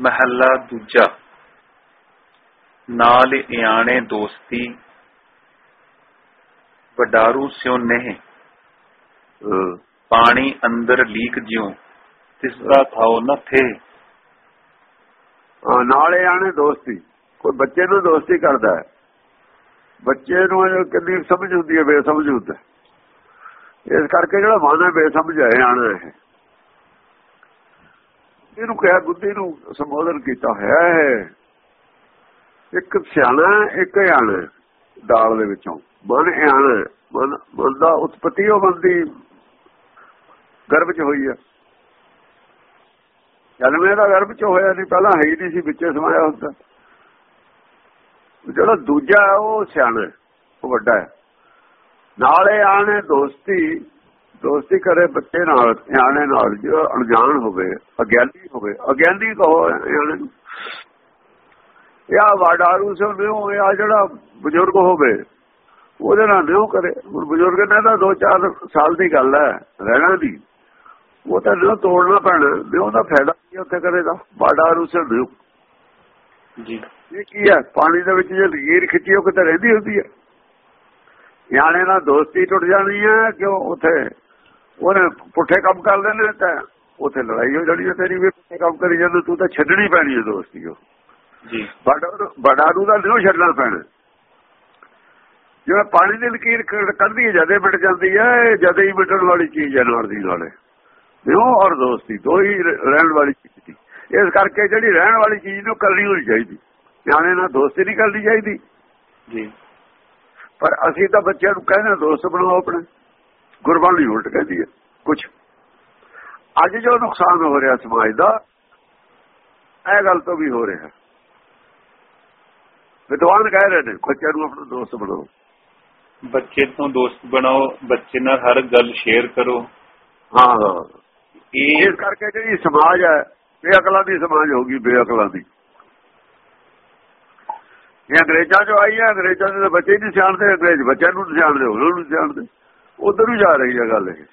ਮਹੱਲਾ ਦੂਜਾ। ਨਾਲ ਇਆਣੇ ਦੋਸਤੀ। ਵਡਾਰੂ ਸਿਉ ਨਹਿ। ਪਾਣੀ ਅੰਦਰ ਲੀਕ ਜਿਉ ਤਿਸ ਦਾ ਥਾਉ ਨ ਥੇ। ਹਾਂ, ਨਾਲੇ ਆਣੇ ਦੋਸਤੀ। ਕੋਈ ਬੱਚੇ ਨੂੰ ਦੋਸਤੀ ਕਰਦਾ ਹੈ। ਬੱਚੇ ਨੂੰ ਕਿੰਨੀ ਸਮਝ ਹੁੰਦੀ ਹੈ ਬੇਸਮਝ ਹੁੰਦਾ ਇਸ ਕਰਕੇ ਜਿਹੜਾ ਮਨ ਹੈ ਬੇਸਮਝ ਹੈ ਆਣਾ ਹੈ ਇਹਨੂੰ ਕਿਹਾ, ਬੁੱਧੀ ਨੂੰ ਸੰਬੋਧਨ ਕੀਤਾ ਹੋਇਆ ਹੈ ਇੱਕ ਸਿਆਣਾ ਇੱਕ ਆਣਾ ਦਾਲ ਦੇ ਵਿੱਚੋਂ। ਮਨ ਆਣਾ ਮਨ ਮਨ ਦਾ ਉਤਪਤੀ ਉਹ ਬੰਦੀ ਗਰਭ ਚ ਹੋਈ ਹੈ। ਜਨਮੇ ਦਾ ਗਰਭ ਚ ਹੋਇਆ ਨਹੀਂ, ਪਹਿਲਾਂ ਹੈ ਹੀ ਨਹੀਂ ਸੀ, ਵਿੱਚੇ ਸਮਾਇਆ ਹੁੰਦਾ। ਜਿਹੜਾ ਦੂਜਾ ਉਹ ਸਿਆਣਾ ਉਹ ਵੱਡਾ ਹੈ। ਨਾਲੇ ਆਣੇ ਦੋਸਤੀ ਦੋਸਤੀ ਕਰੇ ਬੱਚੇ ਨਾਲ ਸਿਆਣੇ ਨਾਲ ਜਿਹੜਾ ਅਣਜਾਣ ਹੋਵੇ ਅਗਿਆਨੀ ਹੋਵੇ। ਅਗਿਆਨੀ ਕਹੋ ਸਿਆਣੇ ਨੂੰ। ਇਹ ਵਾਡਾਰੂ ਸੋ ਨਿਉ ਇਹ ਜਿਹੜਾ ਬਜ਼ੁਰਗ ਹੋਵੇ ਉਹਦੇ ਨਾਲ ਨਿਉ ਕਰੇ। ਹੁਣ ਬਜ਼ੁਰਗ ਨੇ ਤਾਂ 2-4 ਸਾਲ ਦੀ ਗੱਲ ਹੈ ਰਹਿਣਾ ਦੀ ਉਹ ਤਾਂ ਨਿਉ ਤੋੜਨਾ ਪੈਣਾ। ਨਿਉ ਦਾ ਫਾਇਦਾ ਕੀ ਉੱਥੇ ਕਰੇਗਾ ਵਾਡਾਰੂ ਸੋ ਨਿਉ। ਜੀ। ਇਹ ਕੀ ਹੈ? ਪਾਣੀ ਦੇ ਵਿੱਚ ਜੇ ਲਕੀਰ ਖਿੱਚੀ ਉਹ ਕਿਤੇ ਰਹਿੰਦੀ ਹੁੰਦੀ ਹੈ। ਨਿਆਣੇ ਨਾਲ ਦੋਸਤੀ ਟੁੱਟ ਜਾਣੀ ਹੈ ਕਿਉਂ? ਉੱਥੇ ਉਹਨੇ ਪੁੱਠੇ ਕੰਮ ਕਰਦੇ ਨੇ ਤਾਂ ਉੱਥੇ ਲੜਾਈ ਹੋ ਜਾਣੀ ਹੈ ਤੇਰੀ ਵੀ ਪੁੱਠੇ ਕੰਮ ਕਰੀ ਜਾਂਦਾ ਤੂੰ ਤਾਂ ਛੱਡਣੀ ਪੈਣੀ ਹੈ ਦੋਸਤੀ ਉਹ। ਜੀ। ਬੜਾ ਨੂੰ ਦਾ ਨਹੀਂ ਛੱਡਣਾ ਪੈਣਾ। ਜਿਵੇਂ ਪਾਣੀ ਦੀ ਲਕੀਰ ਕੱਢਦੀ ਹੈ ਜਦੇ ਮਿਟ ਜਾਂਦੀ ਹੈ ਜਦੇ ਹੀ ਮਿਟਣ ਵਾਲੀ ਚੀਜ਼ ਹੈ ਨਾਲ ਦੀ ਨਾਲੇ। ਨਿਉ ਔਰ ਦੋਸਤੀ ਦੋ ਹੀ ਰਹਿਣ ਵਾਲੀ ਚੀਜ਼ ਦੀ। ਇਸ ਕਰਕੇ ਜਿਹੜੀ ਰਹਿਣ ਵਾਲੀ ਚੀਜ਼ ਨੂੰ ਕਰਨੀ ਹੋਣੀ ਚਾਹੀਦੀ। ਨਿਆਣੇ ਨਾਲ ਦੋਸਤੀ ਨਹੀਂ ਕਰਨੀ ਚਾਹੀਦੀ। ਜੀ। ਪਰ ਅਸੀਂ ਤਾਂ ਬੱਚਿਆਂ ਨੂੰ ਕਹਿੰਦੇ ਦੋਸਤ ਬਣਾਓ ਆਪਣੇ। ਗੁਰਬਾਣੀ ਉਲਟ ਕਹਿੰਦੀ ਹੈ ਕੁਝ ਅੱਜ ਜੋ ਨੁਕਸਾਨ ਹੋ ਰਿਹਾ ਸਮਾਜ ਦਾ ਇਹ ਗੱਲ ਤੋਂ ਵੀ ਹੋ ਰਿਹਾ। ਵਿਦਵਾਨ ਕਹਿ ਰਹੇ ਨੇ ਬੱਚਿਆਂ ਨੂੰ ਆਪਣਾ ਦੋਸਤ ਬਣਾਓ। ਬੱਚੇ ਤੋਂ ਦੋਸਤ ਬਣਾਓ ਬੱਚੇ ਨਾਲ ਹਰ ਗੱਲ ਸ਼ੇਅਰ ਕਰੋ। ਹਾਂ ਹਾਂ। ਇਹ ਇਸ ਕਰਕੇ ਜਿਹੜੀ ਸਮਾਜ ਹੈ ਬੇਅਕਲਾਂ ਦੀ ਸਮਾਜ ਹੋ ਗਈ ਬੇਅਕਲਾਂ ਦੀ। ਇਹ ਅੰਗਰੇਜ਼ਾਂ ਚੋਂ ਆਈ ਹੈ ਅੰਗਰੇਜ਼ਾਂ ਦੇ ਬੱਚੇ ਨਹੀਂ ਸਿਆਣਦੇ ਅੰਗਰੇਜ਼ ਬੱਚਿਆਂ ਨੂੰ ਸਿਆਣਦੇ ਉਹਨਾਂ ਨੂੰ ਸਿਆਣਦੇ। ਉਧਰ ਨੂੰ ਜਾ ਰਹੀ ਹੈ ਗੱਲ ਇਹ।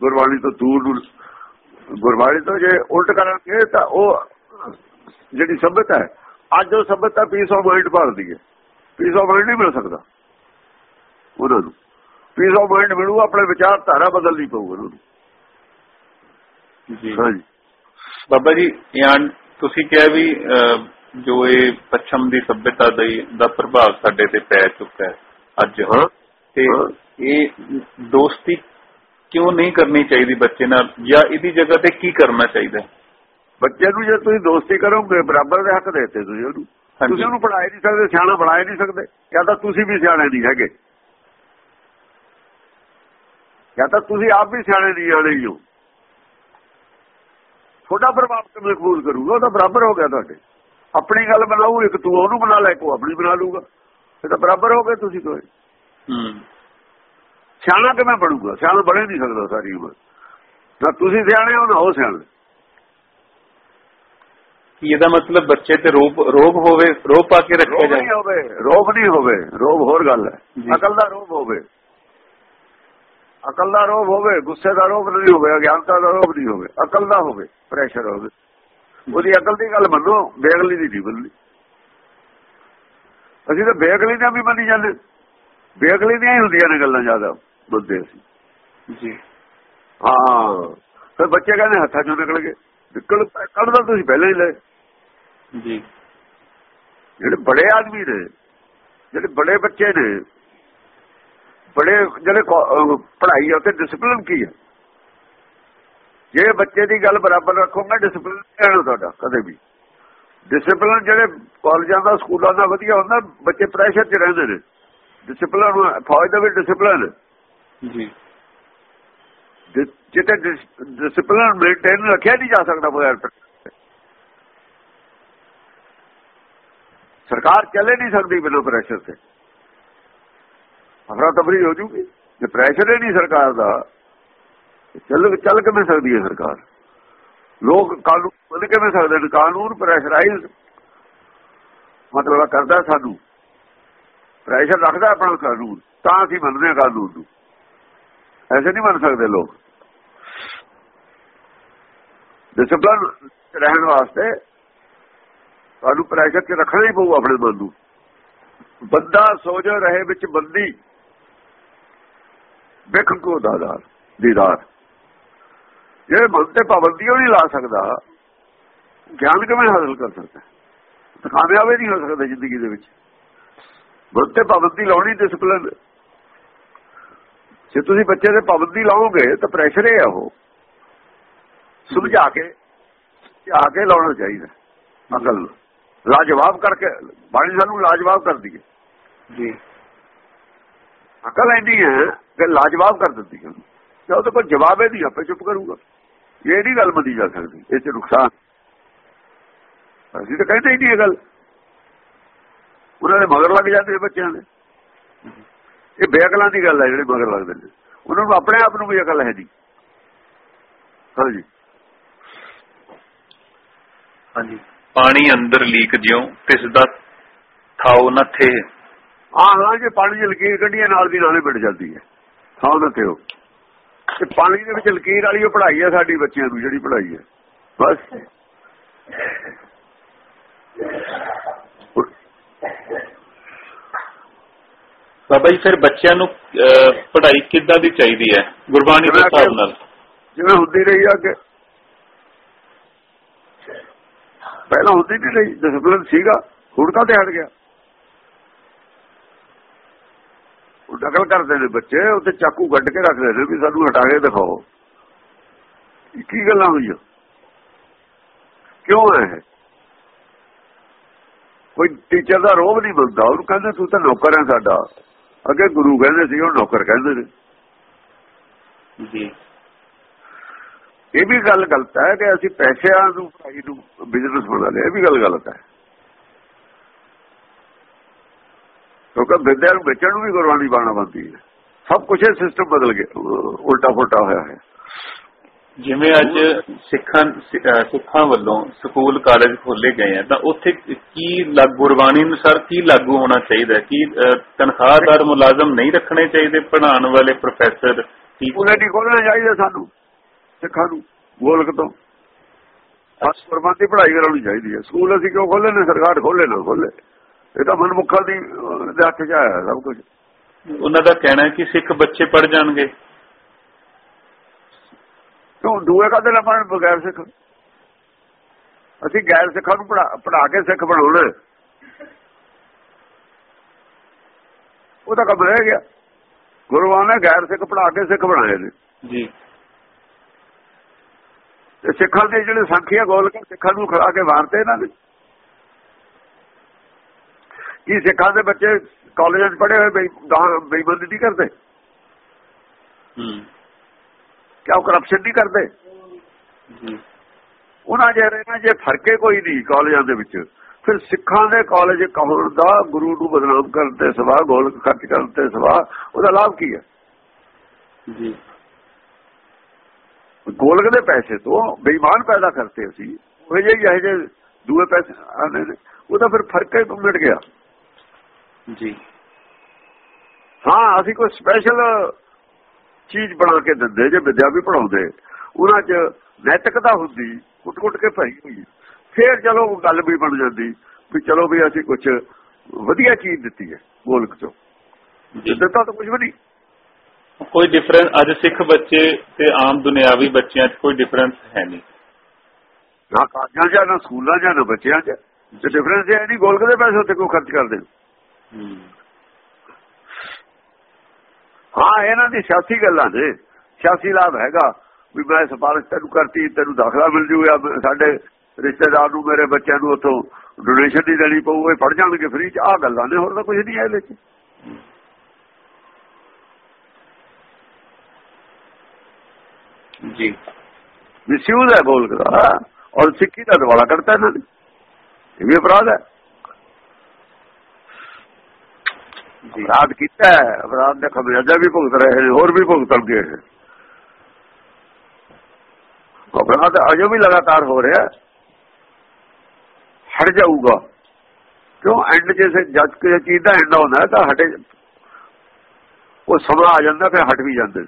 ਗੁਰਬਾਣੀ ਤੋਂ ਦੂਰ ਨੂੰ ਗੁਰਬਾਣੀ ਤੋਂ ਜੇ ਉਲਟ ਕਰਾਂਗੇ ਤਾਂ ਉਹ ਜਿਹੜੀ ਸਭਿਅਤਾ ਹੈ ਅੱਜ ਉਹ ਸਭਿਅਤਾ ਪੀਸ ਆਫ ਮਾਈਂਡ ਭਾਲਦੀ ਹੈ। ਪੀਸ ਆਫ ਮਾਈਂਡ ਨਹੀਂ ਮਿਲ ਸਕਦਾ ਉਹਨਾਂ ਨੂੰ। ਪੀਸ ਆਫ ਮਾਈਂਡ ਮਿਲੂ ਆਪਣੇ ਵਿਚਾਰ ਧਾਰਾ ਬਦਲਣੀ ਪਊ ਉਹਨਾਂ ਨੂੰ। ਹਾਂਜੀ। ਬਾਬਾ ਜੀ ਯਾਨ ਤੁਸੀਂ ਕਿਹਾ ਵੀ ਜੋ ਇਹ ਪੱਛਮ ਦੀ ਸਭਿਅਤਾ ਦਾ ਪ੍ਰਭਾਵ ਸਾਡੇ ਤੇ ਪੈ ਚੁੱਕਾ ਹੈ ਅੱਜ। ਹਾਂ। ਤੇ। ਇਹ ਦੋਸਤੀ ਕਿਉਂ ਨਹੀਂ ਕਰਨੀ ਚਾਹੀਦੀ ਬੱਚੇ ਨਾਲ? ਜਾਂ ਇਹਦੀ ਜਗ੍ਹਾ ਤੇ ਕੀ ਕਰਨਾ ਚਾਹੀਦਾ? ਬੱਚੇ ਨੂੰ ਜੇ ਤੁਸੀਂ ਦੋਸਤੀ ਕਰੋਗੇ ਬਰਾਬਰ ਦੇ ਹੱਕ ਦੇਤੇ ਤੁਸੀਂ ਉਹਨੂੰ। ਤੁਸੀਂ ਉਹਨੂੰ ਪੜਾਏ ਨਹੀਂ ਸਕਦੇ ਸਿਆਣਾ ਬਣਾਏ ਨਹੀਂ ਸਕਦੇ। ਜਾਂ ਤਾਂ ਤੁਸੀਂ ਵੀ ਸਿਆਣੇ ਨਹੀਂ ਹੈਗੇ। ਜਾਂ ਤਾਂ ਤੁਸੀਂ ਆਪ ਵੀ ਸਿਆਣੇ ਨਹੀਂ ਆਣੇ ਹੀ ਤੁਹਾਡਾ ਪ੍ਰਭਾਵ ਕਿਵੇਂ ਕਬੂਲ ਕਰੂਗਾ? ਉਹ ਤਾਂ ਬਰਾਬਰ ਹੋ ਗਿਆ ਤੁਹਾਡੇ। ਆਪਣੀ ਗੱਲ ਬਣਾਉ ਇੱਕ ਤੂੰ ਉਹਨੂੰ ਬਣਾ ਲੈ ਕੋ ਆਪਣੀ ਬਣਾ ਲੂਗਾ ਇਹ ਤਾਂ ਬਰਾਬਰ ਹੋ ਗਏ ਤੁਸੀਂ ਕੋਈ ਸਿਆਣਾ ਕਿਵੇਂ ਬਣੂਗਾ? ਸਿਆਣਾ ਬਣੇ ਨਹੀਂ ਸਕਦਾ ਸਾਰੀ ਉਮਰ। ਨਾ ਤੁਸੀਂ ਸਿਆਣੇ ਹੋ ਨਾ ਉਹ ਸਿਆਣੇ। ਕੀ ਇਹਦਾ ਮਤਲਬ ਬੱਚੇ ਤੇ ਰੋਬ ਰੋਬ ਹੋਵੇ ਰੋਬ ਪਾ ਕੇ ਰੱਖਿਆ ਨਹੀਂ ਹੋਵੇ ਰੋਬ ਨਹੀਂ ਹੋਵੇ। ਰੋਬ ਹੋਰ ਗੱਲ। ਹੈ। ਅਕਲ ਦਾ ਰੋਬ ਹੋਵੇ। ਅਕਲ ਦਾ ਰੋਬ ਹੋਵੇ ਗੁੱਸੇ ਦਾ ਰੋਬ ਨਹੀਂ ਹੋਵੇ ਅਗਿਆਨਤਾ ਦਾ ਰੋਬ ਨਹੀਂ ਹੋਵੇ ਅਕਲ ਦਾ ਹੋਵੇ ਪ੍ਰੈਸ਼ਰ ਹੋਵੇ। ਉਹਦੀ ਅਕਲ ਦੀ ਗੱਲ ਮੰਨੋ ਬੇਅਕਲੀ ਦੀ ਨਹੀਂ ਮੰਨਣੀ। ਅਸੀਂ ਤਾਂ ਬੇਅਕਲੀ ਦੀਆਂ ਵੀ ਮੰਨੀ ਜਾਂਦੇ। ਬੇਅਕਲੀ ਦੀਆਂ ਹੁੰਦੀਆਂ ਨੇ ਗੱਲਾਂ ਜ਼ਿਆਦਾ ਬੰਦੇ ਅਸੀਂ। ਜੀ। ਹਾਂ। ਫਿਰ ਬੱਚੇ ਕਹਿੰਦੇ ਹੱਥਾਂ ਚੋਂ ਨਿਕਲ ਗਏ। ਨਿਕਲ ਕੱਢਦਾ ਤੁਸੀਂ ਪਹਿਲਾਂ ਹੀ ਲੈ ਜੀ। ਜਿਹੜੇ ਬੜੇ ਆਦਮੀ ਨੇ ਜਿਹੜੇ ਬੜੇ ਬੱਚੇ ਨੇ ਬੜੇ ਜਿਹੜੇ ਪੜ੍ਹਾਈ ਆ ਤੇ ਡਿਸਪਲਿਨ ਕੀ ਹੈ ਜੇ ਬੱਚੇ ਦੀ ਗੱਲ ਬਰਾਬਰ ਰੱਖੋਗੇ ਡਿਸਪਲਿਨ ਨਹੀਂ ਆਣਾ ਤੁਹਾਡਾ ਕਦੇ ਵੀ। ਡਿਸਪਲਿਨ ਜਿਹੜੇ ਕਾਲਜਾਂ ਦਾ ਸਕੂਲਾਂ ਦਾ ਵਧੀਆ ਹੁੰਦਾ ਬੱਚੇ ਪ੍ਰੈਸ਼ਰ 'ਚ ਰਹਿੰਦੇ ਨੇ। ਡਿਸਪਲਿਨ ਫੌਜ ਦਾ ਵੀ ਡਿਸਪਲਿਨ ਜੀ। ਜਿੱਤੇ ਡਿਸਪਲਿਨ ਮੇਨਟੇਨ ਰੱਖਿਆ ਨਹੀਂ ਜਾ ਸਕਦਾ ਬਗੈਰ ਸਰਕਾਰ ਚੱਲੇ ਨਹੀਂ ਸਕਦੀ ਬਿਨਾਂ ਪ੍ਰੈਸ਼ਰ ਤੇ। ਅਫਰਾ ਤਫਰੀ ਹੋ ਜੂਗੀ। ਜੇ ਪ੍ਰੈਸ਼ਰ ਹੀ ਨਹੀਂ ਸਰਕਾਰ ਦਾ ਚੱਲ ਚੱਲ ਕਿਵੇਂ ਸਕਦੀ ਹੈ ਸਰਕਾਰ? ਲੋਕ ਕਾਨੂੰਨ ਮੰਨ ਕਿਵੇਂ ਸਕਦੇ ਨੇ? ਕਾਨੂੰਨ ਪ੍ਰੈਸ਼ਰਾਈਜ਼ ਮਤਲਬ ਕਰਦਾ ਸਾਨੂੰ। ਪ੍ਰੈਸ਼ਰ ਰੱਖਦਾ ਆਪਣਾ ਕਾਨੂੰਨ, ਤਾਂ ਅਸੀਂ ਮੰਨਦੇ ਹਾਂ ਕਾਨੂੰਨ ਨੂੰ। ਐਸੇ ਨਹੀਂ ਮੰਨ ਸਕਦੇ ਲੋਕ। ਡਿਸਪਲਿਨ ਰਹਿਣ ਵਾਸਤੇ ਤੁਹਾਨੂੰ ਪ੍ਰੈਸ਼ਰ 'ਚ ਰੱਖਣਾ ਹੀ ਪਊ ਆਪਣੇ ਮਨ ਨੂੰ। ਬੰਦਾ ਸੋਚ ਰਹੇ ਵਿੱਚ ਬੰਦੀ ਵੇਖਣ ਕੋ ਦਾਦਾਰ, ਦੀਦਾਰ। ਜੇ ਮਨ ਤੇ ਪਾਬੰਦੀ ਉਹ ਨਹੀਂ ਲਾ ਸਕਦਾ, ਗਿਆਨ ਕਿਵੇਂ ਹਾਸਲ ਕਰ ਸਕਦਾ? ਤਾਂ ਕਾਮਯਾਬ ਹੀ ਨਹੀਂ ਹੋ ਸਕਦਾ ਜ਼ਿੰਦਗੀ ਦੇ ਵਿੱਚ। ਤੇ ਪਾਬੰਦੀ ਲਾਉਣੀ ਡਿਸਪਲਿਨ ਜੇ ਤੁਸੀਂ ਬੱਚੇ ਦੇ ਪਾਬੰਦੀ ਲਾਓਗੇ ਤਾਂ ਪ੍ਰੈਸ਼ਰ ਹੀ ਉਹ। ਸਮਝਾ ਕੇ ਆ ਕੇ ਲਾਉਣਾ ਚਾਹੀਦਾ ਅਕਲ ਲਾਜਵਾਬ ਕਰਕੇ ਬਾਣੀ ਸਾਨੂੰ ਲਾਜਵਾਬ ਕਰਦੀ ਹੈ ਜੀ। ਅਕਲ ਐਂਦੀ ਹੈ ਕਿ ਲਾਜਵਾਬ ਕਰ ਦਿੰਦੀ ਹੈ। ਜੇ ਉਹਦੇ ਕੋਲ ਜਵਾਬ ਹੈ ਨਹੀਂ ਆਪੇ ਚੁੱਪ ਕਰੂਗਾ। ਇਹ ਨਹੀਂ ਗੱਲ ਮੰਨੀ ਜਾ ਸਕਦੀ ਇਹ ਚ ਨੁਕਸਾਨ। ਅਸੀਂ ਤਾਂ ਕਹਿੰਦੇ ਹੀ ਨਹੀਂ ਇਹ ਗੱਲ। ਉਹਨਾਂ ਦੇ ਮਗਰ ਲੱਗ ਜਾਂਦੇ ਬੱਚਿਆਂ ਦੇ। ਇਹ ਬੇਅਕਲਾਂ ਦੀ ਗੱਲ ਹੈ ਜਿਹੜੇ ਮਗਰ ਲੱਗਦੇ ਨੇ ਉਹਨਾਂ ਨੂੰ ਆਪਣੇ ਆਪ ਨੂੰ ਵੀ ਅਕਲ ਹੈ ਨਹੀਂ ਹਾਂਜੀ ਹਾਂਜੀ। ਪਾਣੀ ਅੰਦਰ ਲੀਕ ਜਿਉ ਤਿਸ ਦਾ ਥਾਉ ਨਾ ਥੇ। ਹਾਂ ਹਾਂ ਜੇ ਪਾਣੀ ਦੀ ਲਕੀਰ ਕੱਢੀਏ ਨਾਲ ਦੀ ਨਾਲੇ ਮਿਟ ਜਾਂਦੀ ਹੈ। ਹਾਂ ਨਾ ਕਿਉਂ ਤੇ ਪਾਣੀ ਦੇ ਵਿੱਚ ਲਕੀਰ ਵਾਲੀ ਉਹ ਪੜ੍ਹਾਈ ਹੈ ਸਾਡੀ ਬੱਚਿਆਂ ਨੂੰ ਜਿਹੜੀ ਪੜ੍ਹਾਈ ਹੈ। ਬਸ। ਬਾਬਾ ਜੀ ਫਿਰ ਬੱਚਿਆਂ ਨੂੰ ਅਹ, ਪੜ੍ਹਾਈ ਕਿੱਦਾਂ ਦੀ ਚਾਹੀਦੀ ਹੈ? ਗੁਰਬਾਣੀ ਦੇ ਹਿਸਾਬ ਨਾਲ। ਜਿਵੇਂ ਹੁੰਦੀ ਰਹੀ ਆ ਪਹਿਲਾਂ ਹੁੰਦੀ ਨਹੀਂ ਰਹੀ ਡਿਸਪਲਿਨ ਸੀਗਾ ਹੁਣ ਤਾਂ ਤੇ ਹਟ ਗਿਆ। ਉਹ ਨਕਲ ਕਰਦੇ ਨੇ ਬੱਚੇ ਉੱਤੇ ਚਾਕੂ ਕੱਢ ਕੇ ਰੱਖਦੇ ਨੇ ਵੀ ਸਾਨੂੰ ਹਟਾ ਕੇ ਦਿਖਾਓ। ਇਹ ਕੀ ਗੱਲਾਂ ਹੋਈਆਂ? ਕਿਉਂ ਹੈ ਕੋਈ ਟੀਚਰ ਦਾ ਰੋਬ ਨਹੀਂ ਬੰਦਾ ਉਹਨੂੰ ਕਹਿੰਦੇ ਤੂੰ ਤਾਂ ਨੌਕਰ ਹੈ ਸਾਡਾ। ਅੱਗੇ ਗੁਰੂ ਕਹਿੰਦੇ ਸੀ ਉਹ ਨੌਕਰ ਕਹਿੰਦੇ ਨੇ ਜੀ। ਇਹ ਵੀ ਗੱਲ ਗਲਤ ਹੈ ਕਿ ਅਸੀਂ ਪੈਸਿਆਂ ਨੂੰ ਭਾਈ ਨੂੰ ਬਿਜ਼ਨਸ ਬਣਾ ਲਿਆ ਇਹ ਵੀ ਗੱਲ ਗਲਤ ਹੈ। ਕਿਉਂਕਿ ਵਿਦਿਆ ਨੂੰ ਵੇਚਣ ਨੂੰ ਵੀ ਗੁਰਬਾਣੀ ਬਾਣਾ ਬੰਦੀ ਹੈ। ਸਭ ਕੁਝ ਇਹ ਸਿਸਟਮ ਬਦਲ ਗਿਆ ਉਲਟਾ ਫੁਲਟਾ ਹੋਇਆ ਹੈ। ਜਿਵੇਂ ਅੱਜ ਸਿੱਖਾਂ ਸਿੱਖਾਂ ਵੱਲੋਂ ਸਕੂਲ ਕਾਲਜ ਖੋਲੇ ਗਏ ਆ ਤਾਂ ਉੱਥੇ ਕੀ ਲਾਗੂ ਗੁਰਬਾਣੀ ਅਨੁਸਾਰ ਕੀ ਲਾਗੂ ਹੋਣਾ ਚਾਹੀਦਾ? ਕੀ ਤਨਖਾਹਦਾਰ ਮੁਲਾਜ਼ਮ ਨਹੀਂ ਰੱਖਣੇ ਚਾਹੀਦੇ ਪੜ੍ਹਾਉਣ ਵਾਲੇ ਪ੍ਰੋਫੈਸਰ ਉਹਨੇ ਨਹੀਂ ਖੋਲਣਾ ਚਾਹੀਦਾ ਸਾਨੂੰ ਸਿੱਖਾਂ ਨੂੰ ਗੋਲਕ ਤੋਂ। ਬਸ ਦੀ ਪੜ੍ਹਾਈ ਕਰਾਉਣੀ ਚਾਹੀਦੀ ਹੈ। ਸਕੂਲ ਅਸੀਂ ਕਿਉਂ ਖੋਲੇ ਨੇ? ਸਰਕਾਰ ਖੋਲੇ ਨਾ ਖੋਲੇ ਇਹ ਤਾਂ ਮਨਮੁਖਾਂ ਦੀ ਦੇ ਹੱਥ 'ਚ ਆਇਆ ਸਭ ਕੁਝ ਉਹਨਾਂ ਦਾ ਕਹਿਣਾ ਹੈ ਕਿ ਸਿੱਖ ਬੱਚੇ ਪੜ ਜਾਣਗੇ। ਕਿਉਂ ਦੂਏ ਕਾਦੇ ਨਾਲ ਬਗੈਰ ਸਿੱਖ। ਅਸੀਂ ਗੈਰ ਸਿੱਖਾਂ ਨੂੰ ਪੜਾ ਕੇ ਸਿੱਖ ਬਣਾਉਣਾ। ਉਹ ਤਾਂ ਕੰਮ ਰਹਿ ਗਿਆ। ਗੁਰੂਆਂ ਨੇ ਗੈਰ ਸਿੱਖ ਪੜਾ ਕੇ ਸਿੱਖ ਬਣਾਏ ਨੇ। ਜੀ। ਤੇ ਸਿੱਖਾਂ ਦੇ ਜਿਹੜੇ ਸੰਖਿਆ ਗੋਲ ਕੇ ਸਿੱਖਾਂ ਨੂੰ ਖੜਾ ਕੇ ਮਾਰਤੇ ਇਹਨਾਂ ਨੇ। ਕੀ ਸਿੱਖਾਂ ਦੇ ਬੱਚੇ ਕਾਲਜਾਂ 'ਚ ਪੜ੍ਹੇ ਹੋਏ ਬੇਈ- ਬੇਈਮਾਨੀ ਨਹੀਂ ਕਰਦੇ? ਹੂੰ। ਕਿਉਂ ਕਰਪਸ਼ਨ ਨਹੀਂ ਕਰਦੇ? ਜੀ ਉਹਨਾਂ ਜਿਹੜੇ ਨਾ ਜੇ ਫਰਕੇ ਕੋਈ ਨਹੀਂ ਕਾਲਜਾਂ ਦੇ ਵਿੱਚ ਫਿਰ ਸਿੱਖਾਂ ਦੇ ਕਾਲਜ ਕਹਣ ਦਾ ਗੁਰੂ ਨੂੰ ਬਦਨਾਮ ਕਰਨ ਤੇ ਸਵਾ ਗੋਲ ਖਰਚ ਕਰਨ ਤੇ ਸਵਾ ਉਹਦਾ ਲਾਭ ਕੀ ਹੈ? ਜੀ। ਗੋਲਕ ਦੇ ਪੈਸੇ ਤੋਂ ਬੇਈਮਾਨ ਪੈਦਾ ਕਰਤੇ ਅਸੀਂ ਉਹ ਜਿਹੇ ਜਿਹੇ ਜਿਹੇ ਦੂਏ ਪੈਸੇ ਆਨੇ ਨੇ ਉਹਦਾ ਫਿਰ ਫ਼ਰਕ ਹੀ ਮਿਟ ਗਿਆ। ਜੀ। ਹਾਂ ਅਸੀਂ ਕੋਈ ਸਪੈਸ਼ਲ ਚੀਜ਼ ਬਣਾ ਕੇ ਦਿੰਦੇ ਜੇ ਵਿਦਿਆ ਵੀ ਪੜਾਉਂਦੇ ਉਹਨਾਂ 'ਚ ਨੈਤਿਕਤਾ ਹੁੰਦੀ ਕੁੱਟ-ਕੁੱਟ ਕੇ ਭਰੀ ਹੋਈ ਫੇਰ ਚਲੋ ਗੱਲ ਵੀ ਬਣ ਜਾਂਦੀ ਵੀ ਚਲੋ ਵੀ ਅਸੀਂ ਕੁਝ ਵਧੀਆ ਚੀਜ਼ ਦਿੱਤੀ ਹੈ ਗੋਲਕ ਚੋਂ। ਦਿੱਤਾ ਤਾਂ ਕੁਝ ਵੀ ਨਹੀਂ। ਕੋਈ ਡਿਫਰੈਂਸ ਅੱਜ ਸਿੱਖ ਬੱਚੇ ਤੇ ਆਮ ਦੁਨਿਆਵੀ ਬੱਚਿਆਂ 'ਚ ਕੋਈ ਡਿਫਰੈਂਸ ਹੈ ਨਹੀਂ। ਨਾ ਕਾਜਾਂ ਜਾਂ ਨਾ ਸਕੂਲਾਂ ਜਾਂ ਨਾ ਬੱਚਿਆਂ 'ਚ ਤੇ ਡਿਫਰੈਂਸ ਇਹ ਨਹੀਂ ਗੋਲਕ ਦੇ ਪੈਸੇ ਉੱਤੇ ਕੋਈ ਖਰਚ ਕਰਦੇ ਹੂੰ। ਹਾਂ ਇਹਨਾਂ ਦੀ ਸਿਆਸੀ ਗੱਲਾਂ ਨੇ। ਸਿਆਸੀ ਲਾਭ ਹੈਗਾ ਵੀ ਮੈਂ ਸਿਫਾਰਿਸ਼ ਤੈਨੂੰ ਕਰਤੀ ਤੈਨੂੰ ਦਾਖਲਾ ਮਿਲ ਜੂਗਾ ਸਾਡੇ ਰਿਸ਼ਤੇਦਾਰ ਨੂੰ ਮੇਰੇ ਬੱਚਿਆਂ ਨੂੰ ਉੱਥੋਂ ਡੋਨੇਸ਼ਨ ਦੀ ਦੇਣੀ ਪਊ ਇਹ ਪੜ ਜਾਣਗੇ ਫ੍ਰੀ ਚ। ਆਹ ਗੱਲਾਂ ਨੇ ਹੋਰ ਤਾਂ ਕੁਝ ਨਹੀਂ ਹੈ ਇਹਦੇ ਚ। ਜੀ। ਮਿਸਯੂਜ਼ ਹੈ ਗੋਲਕ ਦਾ ਔਰ ਸਿੱਖੀ ਦਾ ਦਵਾਲਾ ਕਰਤਾ ਇਹਨਾਂ ਨੇ। ਇਹ ਵੀ ਅਪਰਾਧ ਹੈ। ਅਪਰਾਧ ਕੀਤਾ ਹੈ। ਅਪਰਾਧ ਦਾ ਖਮਿਆਜ਼ਾ ਵੀ ਭੁਗਤ ਰਹੇ ਨੇ, ਹੋਰ ਵੀ ਭੁਗਤਣਗੇ ਅਪਰਾਧ ਅਜੇ ਵੀ ਲਗਾਤਾਰ ਹੋ ਰਿਹਾ ਹਟ ਜਾਊਗਾ। ਕਿਉਂ? ਐਂਡ ਜਿਸੇ ਜੱਜ ਕੇ ਚੀਜ਼ ਦਾ ਐਂਡ ਹੁੰਦਾ ਤਾਂ ਹਟੇ ਉਹ ਸਮਾਂ ਆ ਜਾਂਦਾ ਫਿਰ ਹਟ ਵੀ ਜਾਂਦੇ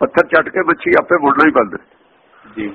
ਪੱਥਰ ਚੱਟ ਕੇ ਮੱਛੀ ਆਪੇ ਮੁੜਨਾ ਹੀ ਪੈਂਦਾ ਜੀ।